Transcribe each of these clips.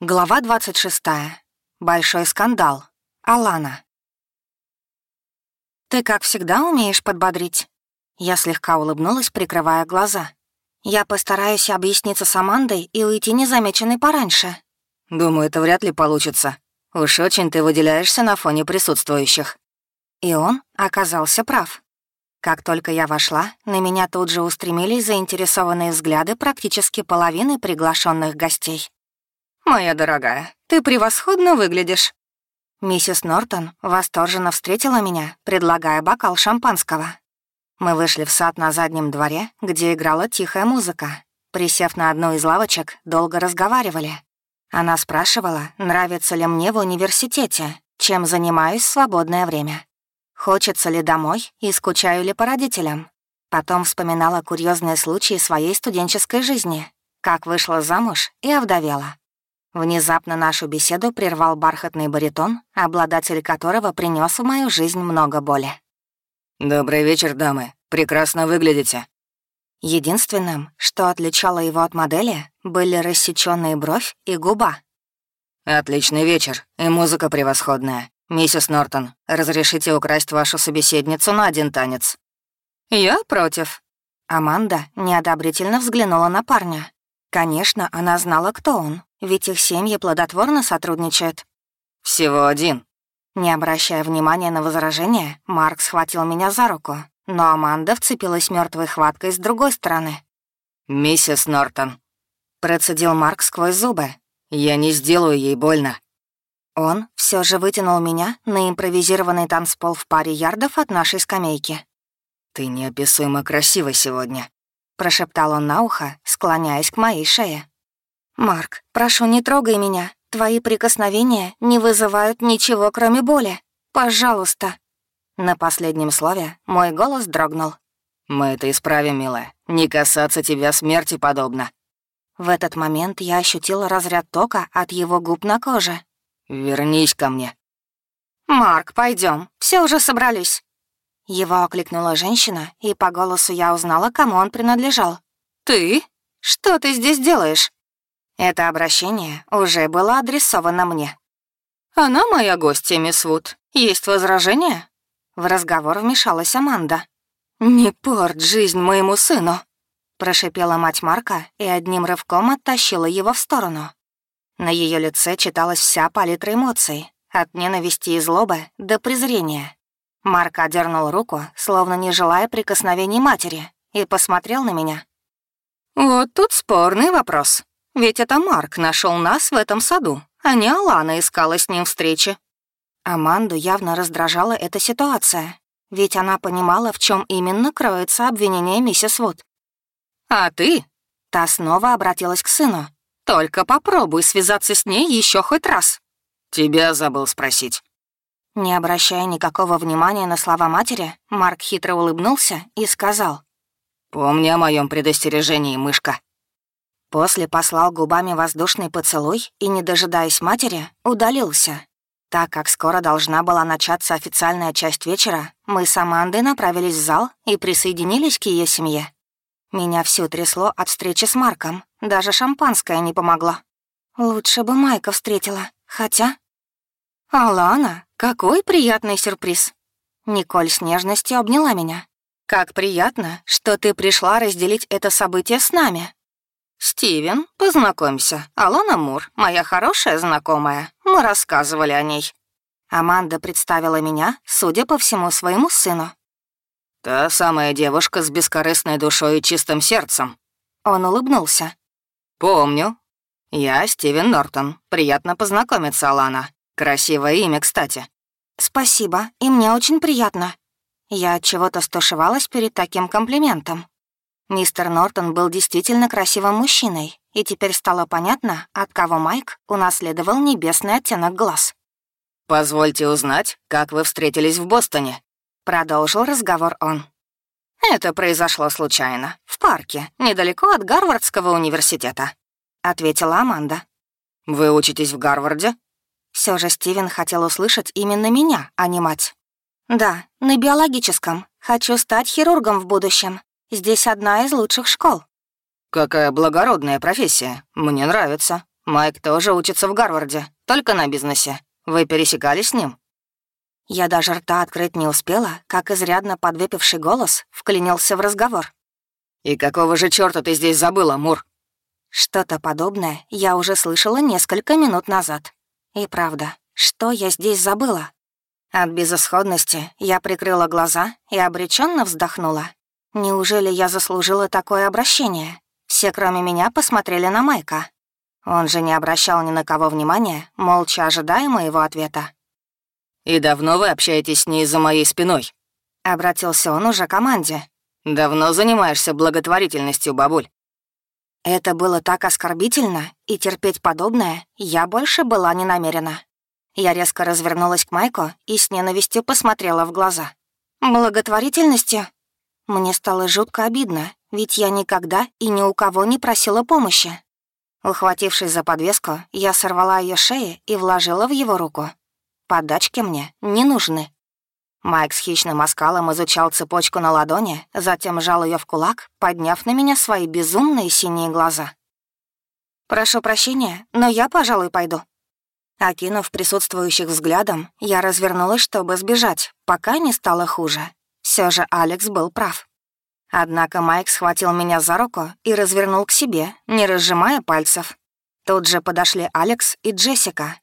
Глава 26. Большой скандал. Алана. «Ты, как всегда, умеешь подбодрить?» Я слегка улыбнулась, прикрывая глаза. «Я постараюсь объясниться с Амандой и уйти незамеченной пораньше». «Думаю, это вряд ли получится. Уж очень ты выделяешься на фоне присутствующих». И он оказался прав. Как только я вошла, на меня тут же устремились заинтересованные взгляды практически половины приглашенных гостей. «Моя дорогая, ты превосходно выглядишь». Миссис Нортон восторженно встретила меня, предлагая бокал шампанского. Мы вышли в сад на заднем дворе, где играла тихая музыка. Присев на одну из лавочек, долго разговаривали. Она спрашивала, нравится ли мне в университете, чем занимаюсь в свободное время. Хочется ли домой и скучаю ли по родителям. Потом вспоминала курьезные случаи своей студенческой жизни, как вышла замуж и овдовела. Внезапно нашу беседу прервал бархатный баритон, обладатель которого принес в мою жизнь много боли. «Добрый вечер, дамы. Прекрасно выглядите». Единственным, что отличало его от модели, были рассечённые бровь и губа. «Отличный вечер, и музыка превосходная. Миссис Нортон, разрешите украсть вашу собеседницу на один танец?» «Я против». Аманда неодобрительно взглянула на парня. Конечно, она знала, кто он, ведь их семьи плодотворно сотрудничают. «Всего один». Не обращая внимания на возражения, Марк схватил меня за руку, но Аманда вцепилась мертвой хваткой с другой стороны. «Миссис Нортон», — процедил Марк сквозь зубы. «Я не сделаю ей больно». Он все же вытянул меня на импровизированный танцпол в паре ярдов от нашей скамейки. «Ты неописуемо красива сегодня», — прошептал он на ухо, склоняясь к моей шее. «Марк, прошу, не трогай меня. Твои прикосновения не вызывают ничего, кроме боли. Пожалуйста». На последнем слове мой голос дрогнул. «Мы это исправим, милая. Не касаться тебя смерти подобно». В этот момент я ощутила разряд тока от его губ на коже. «Вернись ко мне». «Марк, пойдем. Все уже собрались». Его окликнула женщина, и по голосу я узнала, кому он принадлежал. «Ты? Что ты здесь делаешь?» Это обращение уже было адресовано мне. «Она моя гостья, мисс Вуд. Есть возражения?» В разговор вмешалась Аманда. «Не порт жизнь моему сыну!» Прошипела мать Марка и одним рывком оттащила его в сторону. На ее лице читалась вся палитра эмоций, от ненависти и злобы до презрения. Марк одернул руку, словно не желая прикосновений матери, и посмотрел на меня. «Вот тут спорный вопрос. Ведь это Марк нашел нас в этом саду, а не Алана искала с ним встречи. Аманду явно раздражала эта ситуация, ведь она понимала, в чем именно кроется обвинение миссис Вуд. «А ты?» — та снова обратилась к сыну. «Только попробуй связаться с ней еще хоть раз». «Тебя забыл спросить». Не обращая никакого внимания на слова матери, Марк хитро улыбнулся и сказал. «Помни о моем предостережении, мышка». После послал губами воздушный поцелуй и, не дожидаясь матери, удалился. Так как скоро должна была начаться официальная часть вечера, мы с Амандой направились в зал и присоединились к ее семье. Меня всю трясло от встречи с Марком, даже шампанское не помогло. Лучше бы Майка встретила, хотя... «Алана, какой приятный сюрприз!» Николь с нежностью обняла меня. «Как приятно, что ты пришла разделить это событие с нами!» «Стивен, познакомься. Алана Мур, моя хорошая знакомая. Мы рассказывали о ней». Аманда представила меня, судя по всему, своему сыну. «Та самая девушка с бескорыстной душой и чистым сердцем». Он улыбнулся. «Помню. Я Стивен Нортон. Приятно познакомиться, Алана. Красивое имя, кстати». «Спасибо, и мне очень приятно». Я от чего-то стушевалась перед таким комплиментом. Мистер Нортон был действительно красивым мужчиной, и теперь стало понятно, от кого Майк унаследовал небесный оттенок глаз. «Позвольте узнать, как вы встретились в Бостоне?» — продолжил разговор он. «Это произошло случайно, в парке, недалеко от Гарвардского университета», — ответила Аманда. «Вы учитесь в Гарварде?» Все же Стивен хотел услышать именно меня, а не мать. «Да, на биологическом. Хочу стать хирургом в будущем. Здесь одна из лучших школ». «Какая благородная профессия. Мне нравится. Майк тоже учится в Гарварде, только на бизнесе. Вы пересекались с ним?» Я даже рта открыть не успела, как изрядно подвыпивший голос вклинился в разговор. «И какого же чёрта ты здесь забыла, Мур?» Что-то подобное я уже слышала несколько минут назад. И правда, что я здесь забыла? От безысходности я прикрыла глаза и обреченно вздохнула. Неужели я заслужила такое обращение? Все, кроме меня, посмотрели на Майка. Он же не обращал ни на кого внимания, молча ожидая моего ответа. «И давно вы общаетесь с ней за моей спиной?» Обратился он уже к команде. «Давно занимаешься благотворительностью, бабуль?» Это было так оскорбительно, и терпеть подобное я больше была не намерена. Я резко развернулась к Майку и с ненавистью посмотрела в глаза. «Благотворительностью?» Мне стало жутко обидно, ведь я никогда и ни у кого не просила помощи. Ухватившись за подвеску, я сорвала ее шеи и вложила в его руку. Подачки мне не нужны. Майк с хищным оскалом изучал цепочку на ладони, затем сжал ее в кулак, подняв на меня свои безумные синие глаза. «Прошу прощения, но я, пожалуй, пойду». Окинув присутствующих взглядом, я развернулась, чтобы сбежать, пока не стало хуже. Все же Алекс был прав. Однако Майк схватил меня за руку и развернул к себе, не разжимая пальцев. Тут же подошли Алекс и Джессика.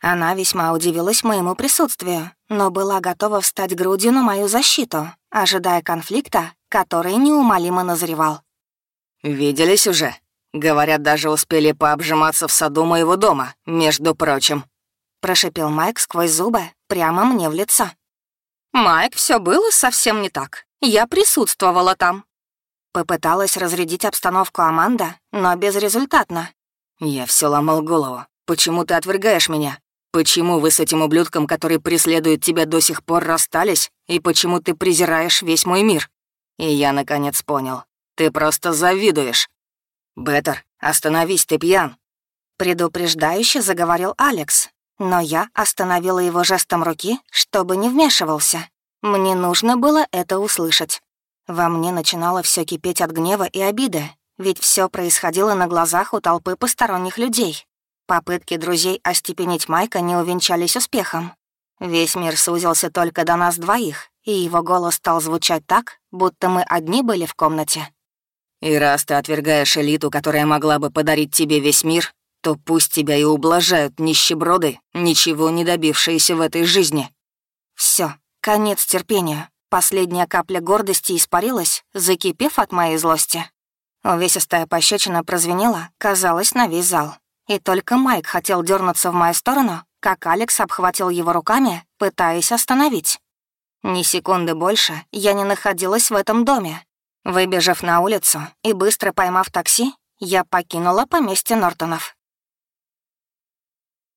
Она весьма удивилась моему присутствию, но была готова встать грудью на мою защиту, ожидая конфликта, который неумолимо назревал. «Виделись уже? Говорят, даже успели пообжиматься в саду моего дома, между прочим», — прошипел Майк сквозь зубы прямо мне в лицо. «Майк, все было совсем не так. Я присутствовала там». Попыталась разрядить обстановку Аманда, но безрезультатно. «Я все ломал голову. Почему ты отвергаешь меня? Почему вы с этим ублюдком, который преследует тебя до сих пор, расстались? И почему ты презираешь весь мой мир?» И я, наконец, понял. Ты просто завидуешь. «Беттер, остановись, ты пьян!» Предупреждающе заговорил Алекс, но я остановила его жестом руки, чтобы не вмешивался. Мне нужно было это услышать. Во мне начинало все кипеть от гнева и обиды, ведь все происходило на глазах у толпы посторонних людей. Попытки друзей остепенить Майка не увенчались успехом. Весь мир сузился только до нас двоих, и его голос стал звучать так, будто мы одни были в комнате. «И раз ты отвергаешь элиту, которая могла бы подарить тебе весь мир, то пусть тебя и ублажают нищеброды, ничего не добившиеся в этой жизни». Все, конец терпению. Последняя капля гордости испарилась, закипев от моей злости. Увесистая пощечина прозвенела, казалось, на весь зал. И только Майк хотел дернуться в мою сторону, как Алекс обхватил его руками, пытаясь остановить. Ни секунды больше я не находилась в этом доме. Выбежав на улицу и быстро поймав такси, я покинула поместье Нортонов.